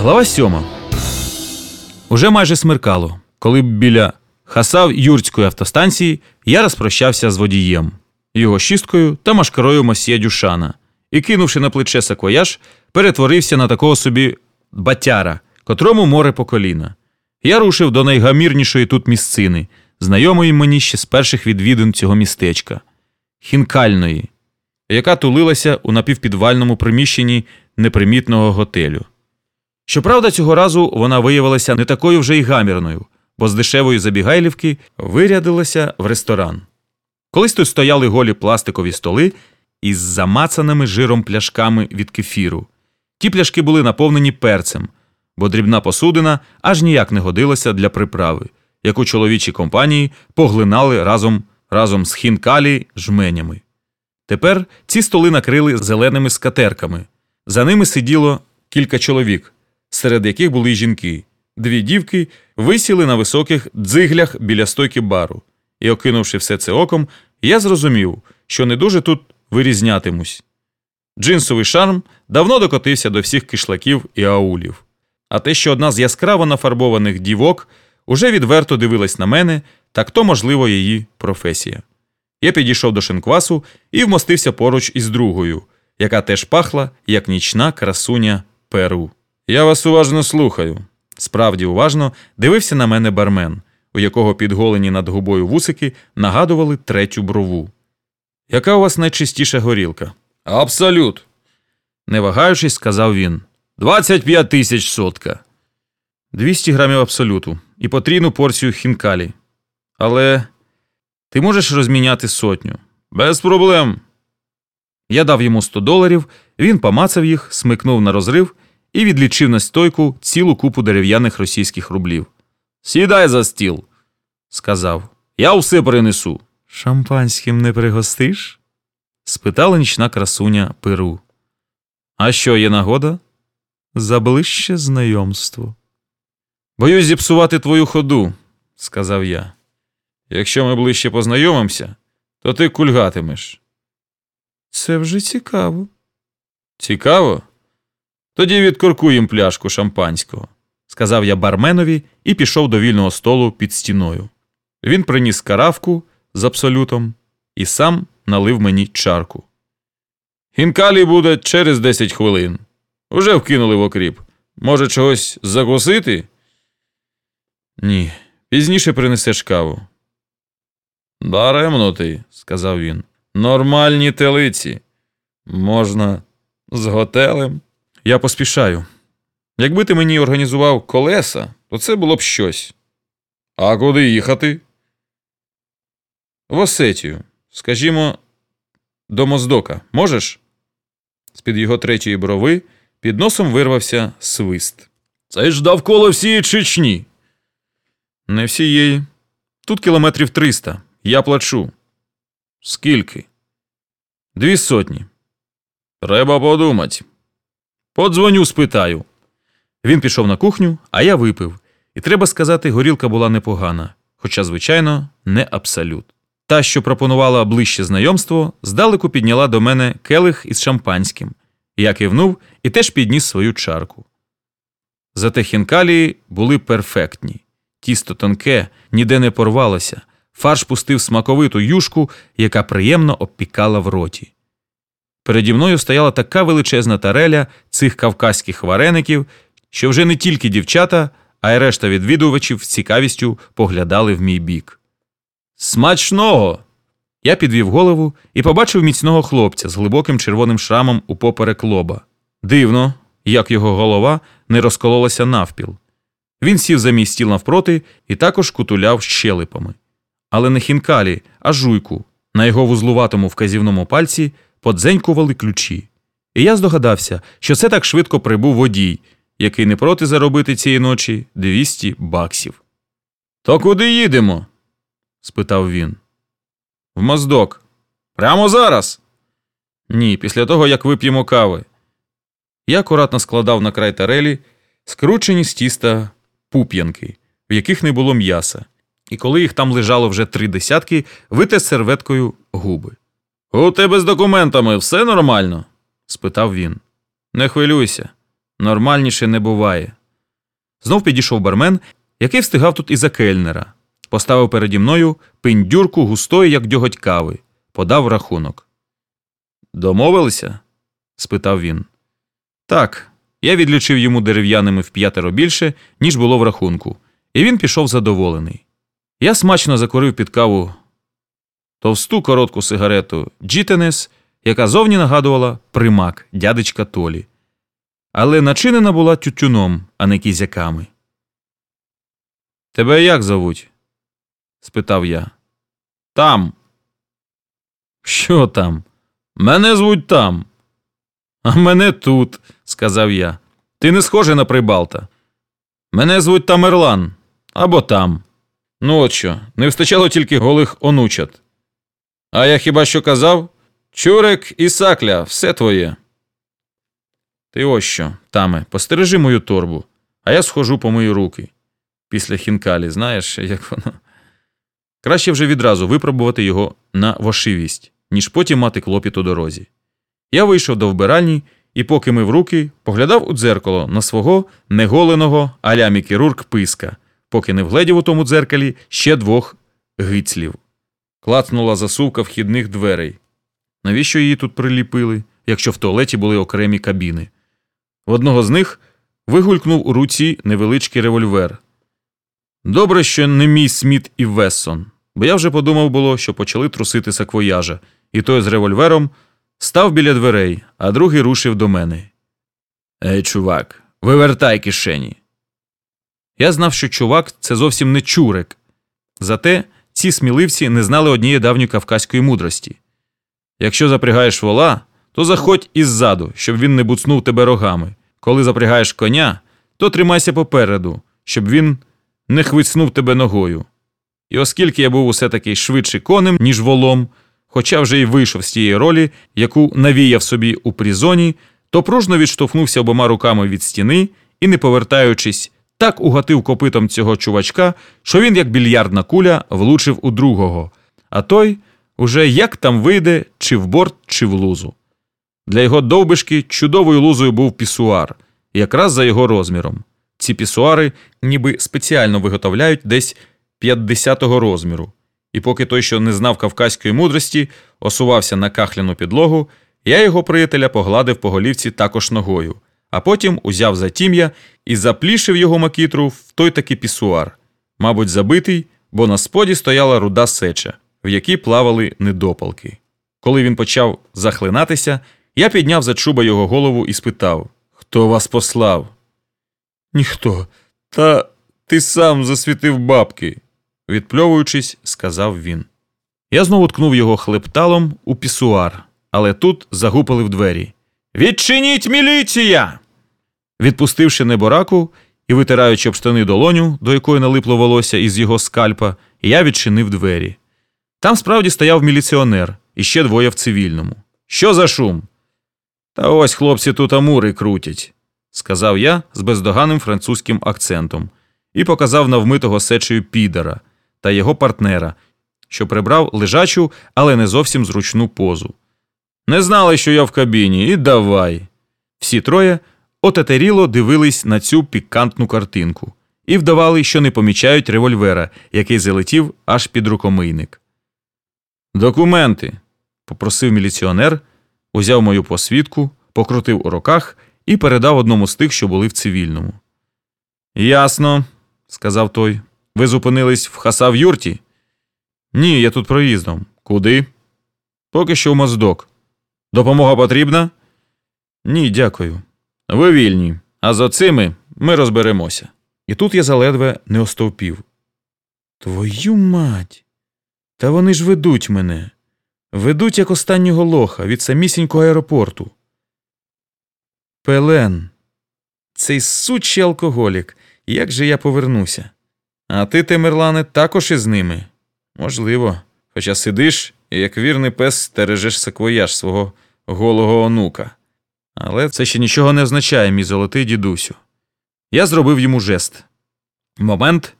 Глава сьома. Уже майже смеркало, коли біля хасав'юртської автостанції я розпрощався з водієм, його шісткою та машкарою Мосьє Дюшана і, кинувши на плече саквояж, перетворився на такого собі батяра, котрому море по коліна. Я рушив до найгамірнішої тут місцини, знайомої мені ще з перших відвідин цього містечка хінкальної, яка тулилася у напівпідвальному приміщенні непримітного готелю. Щоправда, цього разу вона виявилася не такою вже й гамірною, бо з дешевої забігайлівки вирядилася в ресторан. Колись тут стояли голі пластикові столи із замацаними жиром пляшками від кефіру. Ті пляшки були наповнені перцем, бо дрібна посудина аж ніяк не годилася для приправи, яку чоловічі компанії поглинали разом, разом з хінкалі жменями. Тепер ці столи накрили зеленими скатерками. За ними сиділо кілька чоловік, серед яких були й жінки. Дві дівки висіли на високих дзиглях біля стойки бару, і, окинувши все це оком, я зрозумів, що не дуже тут вирізнятимусь. Джинсовий шарм давно докотився до всіх кишлаків і аулів. А те, що одна з яскраво нафарбованих дівок уже відверто дивилась на мене, так то, можливо, її професія. Я підійшов до шинквасу і вмостився поруч із другою, яка теж пахла, як нічна красуня Перу. Я вас уважно слухаю. Справді уважно дивився на мене бармен, у якого підголені над губою вусики нагадували третю брову. Яка у вас найчистіша горілка? Абсолют. Не вагаючись, сказав він. 25 тисяч сотка. 200 грамів абсолюту і потрійну порцію хінкалі. Але ти можеш розміняти сотню. Без проблем. Я дав йому 100 доларів, він помацав їх, смикнув на розрив і відлічив на стойку цілу купу дерев'яних російських рублів. Сідай за стіл, сказав. Я все перенесу. Шампанським не пригостиш? спитала нічна красуня Перу. А що є нагода? За ближче знайомство. Боюсь зіпсувати твою ходу, сказав я. Якщо ми ближче познайомимося, то ти кульгатимеш. Це вже цікаво. Цікаво? Тоді відкоркуємо пляшку шампанського, сказав я барменові і пішов до вільного столу під стіною. Він приніс каравку з абсолютом і сам налив мені чарку. Хінкалі буде через 10 хвилин. Уже вкинули в окріп. Може, чогось закусити? Ні, пізніше принесеш каву. Даремно ти, сказав він. Нормальні телиці. Можна з готелем. Я поспішаю. Якби ти мені організував колеса, то це було б щось. А куди їхати? В Осетію. Скажімо, до Моздока. Можеш? З під його третьої брови під носом вирвався свист. Це ж довкола всієї Чечні. Не всієї. Тут кілометрів триста. Я плачу. Скільки? Дві сотні. Треба подумати. Подзвоню, спитаю. Він пішов на кухню, а я випив. І треба сказати, горілка була непогана, хоча, звичайно, не абсолют. Та, що пропонувала ближче знайомство, здалеку підняла до мене келих із шампанським. Я кивнув і теж підніс свою чарку. Зате хінкалі були перфектні. Тісто тонке, ніде не порвалося, фарш пустив смаковиту юшку, яка приємно обпікала в роті. Переді мною стояла така величезна тареля цих кавказьких вареників, що вже не тільки дівчата, а й решта відвідувачів з цікавістю поглядали в мій бік. Смачного! Я підвів голову і побачив міцного хлопця з глибоким червоним шрамом у поперек лоба. Дивно, як його голова не розкололася навпіл. Він сів за мій стіл навпроти і також кутуляв щелепами. Але не хінкалі, а жуйку. На його вузлуватому вказівному пальці подзенькували ключі. І я здогадався, що це так швидко прибув водій, який не проти заробити цієї ночі 200 баксів. То куди їдемо? спитав він. В моздок. Прямо зараз? Ні, після того, як вип'ємо кави. Я акуратно складав на край тарелі скручені з тіста пуп'янки, в яких не було м'яса, і коли їх там лежало вже три десятки, витер серветкою губи. У тебе з документами все нормально? спитав він. Не хвилюйся. Нормальніше не буває. Знов підійшов бармен, який встигав тут і за кельнера. Поставив переді мною пиндюрку густої, як дьоготь кави, подав рахунок. Домовилися? спитав він. Так, я відлічив йому дерев'яними в п'ятеро більше, ніж було в рахунку, і він пішов задоволений. Я смачно закурив під каву товсту коротку сигарету Джітенес, яка зовні нагадувала примак дядечка Толі. Але начинена була тютюном, а не кізяками. Тебе як зовуть? спитав я. Там. Що там? Мене звуть там. А мене тут, сказав я. Ти не схожий на прибалта. Мене звуть Тамерлан або там. Ну от що, не вистачало тільки голих онучат. А я хіба що казав? Чурек і сакля, все твоє. Ти ось що, таме, постережи мою торбу, а я схожу по мої руки. Після хінкалі, знаєш, як воно. Краще вже відразу випробувати його на вошивість, ніж потім мати клопіт у дорозі. Я вийшов до вбиральні і, поки мив руки, поглядав у дзеркало на свого неголеного аля хірург писка, поки не вгледів у тому дзеркалі ще двох гицлів. Клацнула засувка вхідних дверей. Навіщо її тут приліпили, якщо в туалеті були окремі кабіни? В одного з них вигулькнув у руці невеличкий револьвер. Добре, що не мій Сміт і Вессон, бо я вже подумав було, що почали трусити саквояжа, і той з револьвером став біля дверей, а другий рушив до мене. Ей, чувак, вивертай кишені. Я знав, що чувак це зовсім не чурек. Зате ці сміливці не знали однієї давньої кавказької мудрості. Якщо запрягаєш вола, то заходь іззаду, щоб він не буцнув тебе рогами. Коли запрягаєш коня, то тримайся попереду, щоб він не хвицнув тебе ногою. І оскільки я був усе таки швидше конем, ніж волом, хоча вже й вийшов з тієї ролі, яку навіяв собі у призоні, то пружно відштовхнувся обома руками від стіни і, не повертаючись, так угатив копитом цього чувачка, що він, як більярдна куля, влучив у другого, а той уже як там вийде, чи в борт, чи в лузу. Для його довбишки чудовою лузою був пісуар, якраз за його розміром. Ці пісуари ніби спеціально виготовляють десь 50-го розміру. І поки той, що не знав кавказької мудрості, осувався на кахляну підлогу, я його приятеля погладив по голівці також ногою, а потім узяв за тім'я і заплішив його макітру в той таки пісуар, мабуть, забитий, бо на споді стояла руда сеча, в якій плавали недопалки. Коли він почав захлинатися, я підняв за чуба його голову і спитав Хто вас послав? Ніхто. Та ти сам засвітив бабки, відпльовуючись, сказав він. Я знову ткнув його хлепталом у пісуар, але тут загупали в двері. Відчиніть міліція! Відпустивши небораку і витираючи об штани долоню, до якої налипло волосся із його скальпа, я відчинив двері. Там справді стояв міліціонер і ще двоє в цивільному. Що за шум? Та ось хлопці тут амури крутять, сказав я з бездоганним французьким акцентом і показав на вмитого сечею підера та його партнера, що прибрав лежачу, але не зовсім зручну позу. Не знали, що я в кабіні, і давай. Всі троє отетеріло дивились на цю пікантну картинку і вдавали, що не помічають револьвера, який залетів аж під рукомийник. Документи, попросив міліціонер, узяв мою посвідку, покрутив у руках і передав одному з тих, що були в цивільному. Ясно, сказав той. Ви зупинились в хаса в юрті? Ні, я тут проїздом. Куди? Поки що в моздок. Допомога потрібна? Ні, дякую. Ви вільні, а з оцими ми розберемося. І тут я заледве не остовпів. Твою мать! Та вони ж ведуть мене. Ведуть як останнього лоха від самісінького аеропорту. Пелен, цей сучий алкоголік. Як же я повернуся? А ти, Темерлане, також із ними? Можливо. Хоча сидиш і, як вірний пес, стережеш саквояж свого голого онука. Але це ще нічого не означає, мій золотий дідусю. Я зробив йому жест. Момент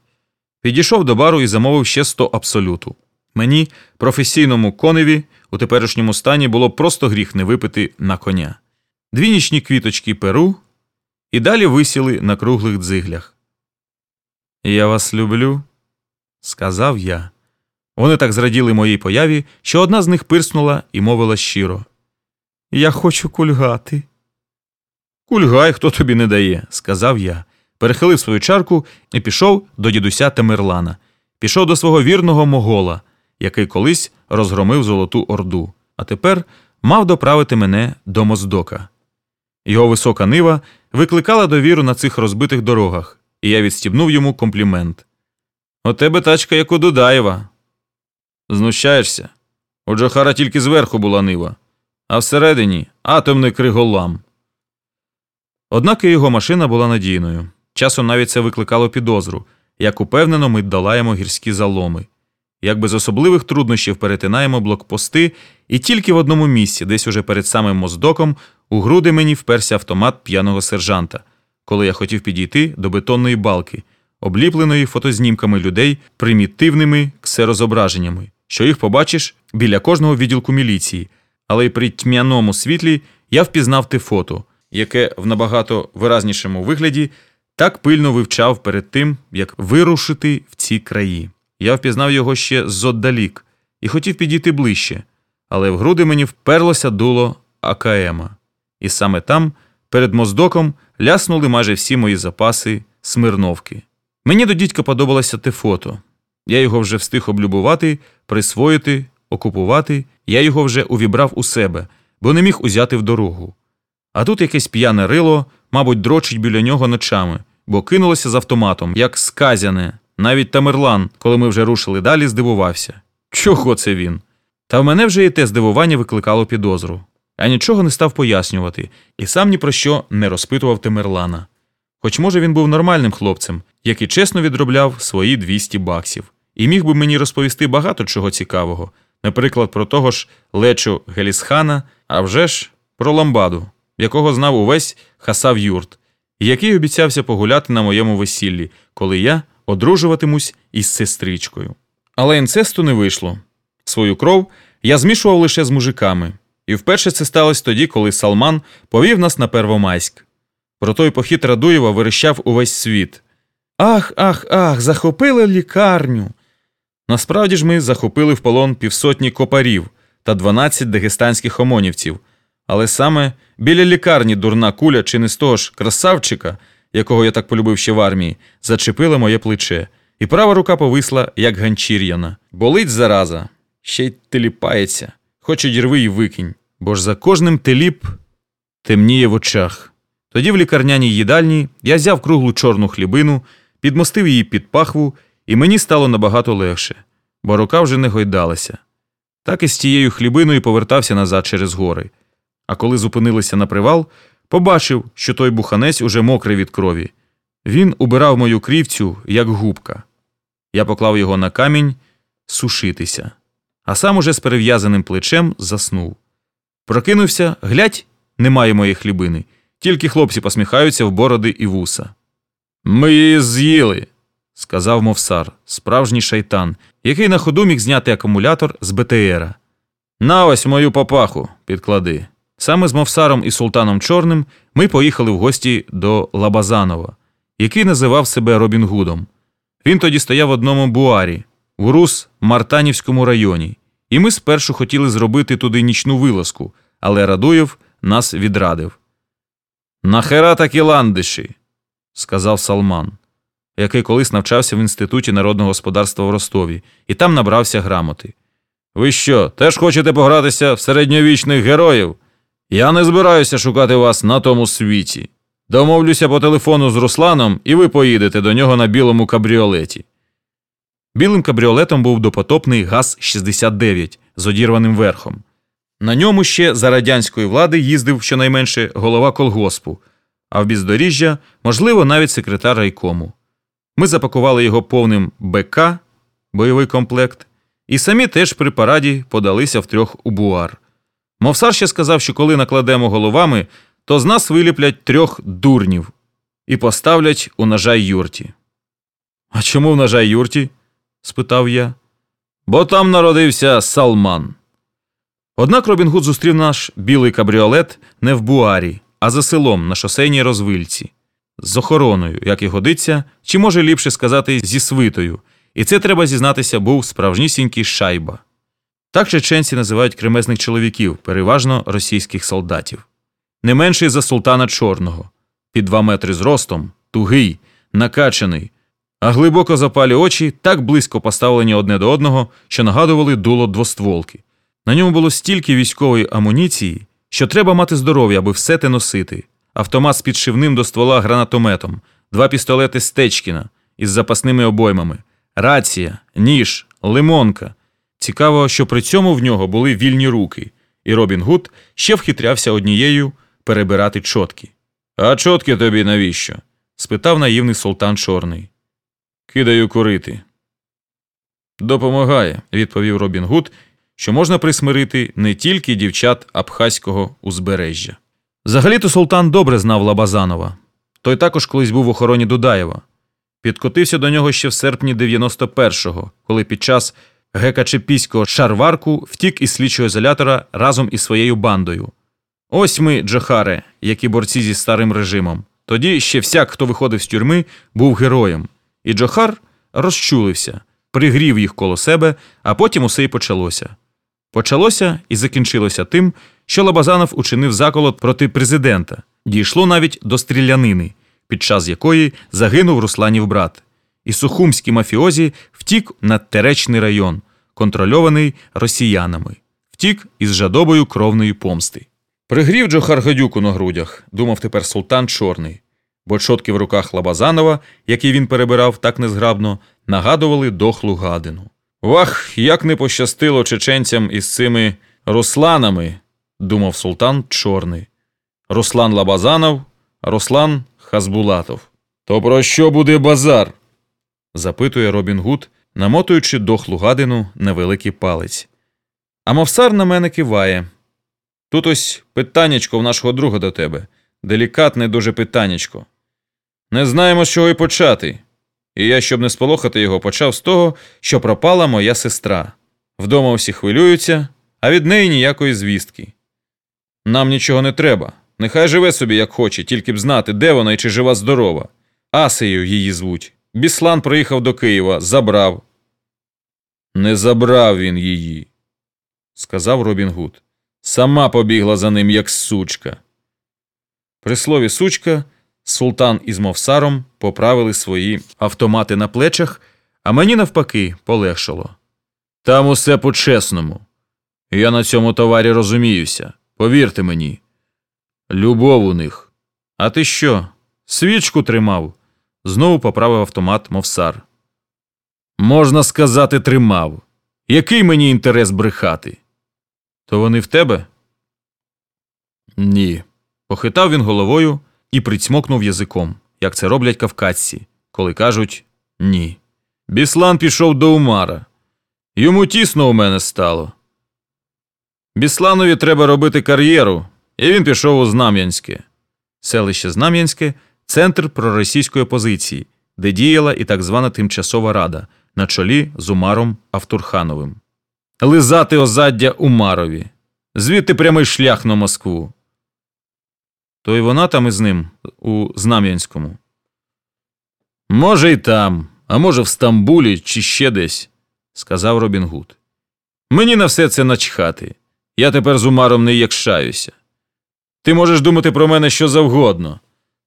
підійшов до бару і замовив ще сто абсолюту. Мені, професійному коневі, у теперішньому стані було просто гріх не випити на коня. Дві нічні квіточки перу, і далі висіли на круглих дзиглях. Я вас люблю, сказав я. Вони так зраділи моїй появі, що одна з них пирснула і мовила щиро. Я хочу кульгати. Кульгай, хто тобі не дає, сказав я, перехилив свою чарку і пішов до дідуся Темирлана, пішов до свого вірного могола, який колись розгромив Золоту Орду, а тепер мав доправити мене до Моздока. Його висока нива викликала довіру на цих розбитих дорогах, і я відстібнув йому комплімент. У тебе тачка, як у Дудаєва. Знущаєшся? У Джохара тільки зверху була нива, а всередині атомний криголам. Однак і його машина була надійною. Часом навіть це викликало підозру, як упевнено ми долаємо гірські заломи, як без особливих труднощів перетинаємо блокпости, і тільки в одному місці, десь уже перед самим моздоком, у груди мені вперся автомат п'яного сержанта, коли я хотів підійти до бетонної балки, обліпленої фотознімками людей примітивними ксерозображеннями, що їх побачиш біля кожного відділку міліції, але й при тьмяному світлі я впізнав те фото, яке в набагато виразнішому вигляді так пильно вивчав перед тим, як вирушити в ці краї. Я впізнав його ще зоддалік і хотів підійти ближче, але в груди мені вперлося дуло АКМа. І саме там, перед моздоком, ляснули майже всі мої запаси смирновки. Мені до дідька подобалося те фото. Я його вже встиг облюбувати, присвоїти, окупувати, я його вже увібрав у себе, бо не міг узяти в дорогу. А тут якесь п'яне рило, мабуть, дрочить біля нього ночами, бо кинулося з автоматом, як сказяне. Навіть Тамерлан, коли ми вже рушили далі, здивувався. Чого це він? Та в мене вже і те здивування викликало підозру. Я нічого не став пояснювати, і сам ні про що не розпитував Темерлана. Хоч, може, він був нормальним хлопцем, який чесно відробляв свої 200 баксів, і міг би мені розповісти багато чого цікавого, наприклад, про того ж Лечо Гелісхана, а вже ж про ламбаду, якого знав увесь хасав юрт, який обіцявся погуляти на моєму весіллі, коли я одружуватимусь із сестричкою. Але інцесту не вийшло. Свою кров я змішував лише з мужиками, і вперше це сталося тоді, коли Салман повів нас на Первомайськ. Про той похід Радуєва вирощав увесь світ. Ах, ах, ах, захопили лікарню. Насправді ж ми захопили в полон півсотні копарів та 12 дагестанських омонівців, але саме біля лікарні дурна куля чи не з того ж красавчика, якого я так полюбив ще в армії, зачепила моє плече, і права рука повисла, як ганчір'яна. Болить зараза, ще й теліпається, хоч одірви й викинь, бо ж за кожним теліп темніє в очах. Тоді в лікарняній їдальні я взяв круглу чорну хлібину, підмостив її під пахву, і мені стало набагато легше, бо рука вже не гойдалася. Так і з тією хлібиною повертався назад через гори. А коли зупинилися на привал, побачив, що той буханець уже мокрий від крові. Він убирав мою крівцю, як губка. Я поклав його на камінь сушитися, а сам уже з перев'язаним плечем заснув. Прокинувся, глядь, немає моєї хлібини, тільки хлопці посміхаються в бороди і вуса. Ми її з'їли, сказав мовсар, справжній шайтан, який на ходу міг зняти акумулятор з БТРа. На ось мою папаху, підклади. Саме з Мовсаром і Султаном Чорним ми поїхали в гості до Лабазанова, який називав себе Робін Гудом. Він тоді стояв в одному буарі, в Урус-Мартанівському районі, і ми спершу хотіли зробити туди нічну вилазку, але Радуєв нас відрадив. Нахера такі ландыши, сказав Салман, який колись навчався в Інституті народного господарства в Ростові, і там набрався грамоти. Ви що, теж хочете погратися в середньовічних героїв? Я не збираюся шукати вас на тому світі. Домовлюся по телефону з Русланом, і ви поїдете до нього на білому кабріолеті. Білим кабріолетом був допотопний ГАЗ-69 з одірваним верхом. На ньому ще за радянської влади їздив щонайменше голова колгоспу, а в бездоріжжя, можливо, навіть секретар райкому. Ми запакували його повним БК, бойовий комплект, і самі теж при параді подалися втрьох у буар. Мовсар ще сказав, що коли накладемо головами, то з нас виліплять трьох дурнів і поставлять у нажай юрті. А чому в нажай юрті? спитав я. Бо там народився Салман. Однак Робін Гуд зустрів наш білий кабріолет не в буарі, а за селом на шосейній розвильці. з охороною, як і годиться, чи може ліпше сказати зі свитою. І це треба зізнатися, був справжнісінький шайба. Так чеченці називають кремезних чоловіків, переважно російських солдатів. Не менший за султана Чорного, під два метри зростом, тугий, накачаний, а глибоко запалі очі так близько поставлені одне до одного, що нагадували дуло двостволки. На ньому було стільки військової амуніції, що треба мати здоров'я, аби все те носити. Автомат з підшивним до ствола гранатометом, два пістолети Стечкіна із запасними обоймами, рація, ніж, лимонка. Цікаво, що при цьому в нього були вільні руки, і Робін Гуд ще вхитрявся однією перебирати чотки. А чотки тобі навіщо? спитав наївний султан Чорний. Кидаю курити. Допомагає, відповів Робін Гуд, що можна присмирити не тільки дівчат Абхазького узбережжя. Взагалі-то султан добре знав Лабазанова. Той також колись був в охороні Дудаєва. Підкотився до нього ще в серпні 91-го, коли під час гекачепіського шарварку втік із слідчого ізолятора разом із своєю бандою. Ось ми, Джохаре, які борці зі старим режимом. Тоді ще всяк, хто виходив з тюрми, був героєм. І Джохар розчулився, пригрів їх коло себе, а потім усе й почалося. Почалося і закінчилося тим, що Лабазанов учинив заколот проти президента. Дійшло навіть до стрілянини, під час якої загинув Русланів брат. І сухумський мафіозі втік на Теречний район, контрольований росіянами, втік із жадобою кровної помсти. Пригрів Джохар гадюку на грудях, думав тепер султан Чорний, бо чотки в руках Лабазанова, які він перебирав так незграбно, нагадували дохлу гадину. Вах, як не пощастило чеченцям із цими русланами, думав султан Чорний. Руслан Лабазанов, Руслан Хазбулатов. То про що буде базар? запитує Робін Гуд, намотуючи дохлу гадину на великий палець. А мовсар на мене киває. Тут ось питаннячко в нашого друга до тебе. Делікатне дуже питаннячко. Не знаємо, з чого й почати. І я, щоб не сполохати його, почав з того, що пропала моя сестра. Вдома всі хвилюються, а від неї ніякої звістки. Нам нічого не треба. Нехай живе собі, як хоче, тільки б знати, де вона і чи жива здорова. Асею її звуть. Біслан приїхав до Києва, забрав. Не забрав він її, сказав Робін Гуд. Сама побігла за ним, як сучка. При слові сучка, султан із Мовсаром поправили свої автомати на плечах, а мені навпаки полегшало. Там усе по-чесному. Я на цьому товарі розуміюся. Повірте мені. Любов у них. А ти що? Свічку тримав? Знову поправив автомат Мовсар. Можна сказати, тримав. Який мені інтерес брехати? То вони в тебе? Ні. Похитав він головою і прицьмокнув язиком, як це роблять кавказці, коли кажуть ні. Біслан пішов до Умара. Йому тісно у мене стало. Бісланові треба робити кар'єру, і він пішов у Знам'янське. Селище Знам'янське центр проросійської опозиції, де діяла і так звана тимчасова рада на чолі з Умаром Автурхановим. Лизати озаддя Умарові. Звідти прямий шлях на Москву. То й вона там із ним у Знам'янському. Може, й там, а може, в Стамбулі чи ще десь, сказав Робін Гуд. Мені на все це начхати. Я тепер з Умаром не якшаюся. Ти можеш думати про мене що завгодно.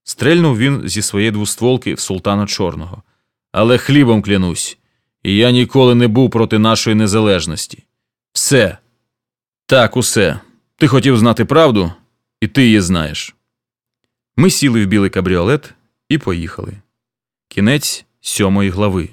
Стрельнув він зі своєї двостволки в султана Чорного. Але хлібом клянусь, і я ніколи не був проти нашої незалежності. Все. Так, усе. Ти хотів знати правду, і ти її знаєш. Ми сіли в білий кабріолет і поїхали. Кінець сьомої глави.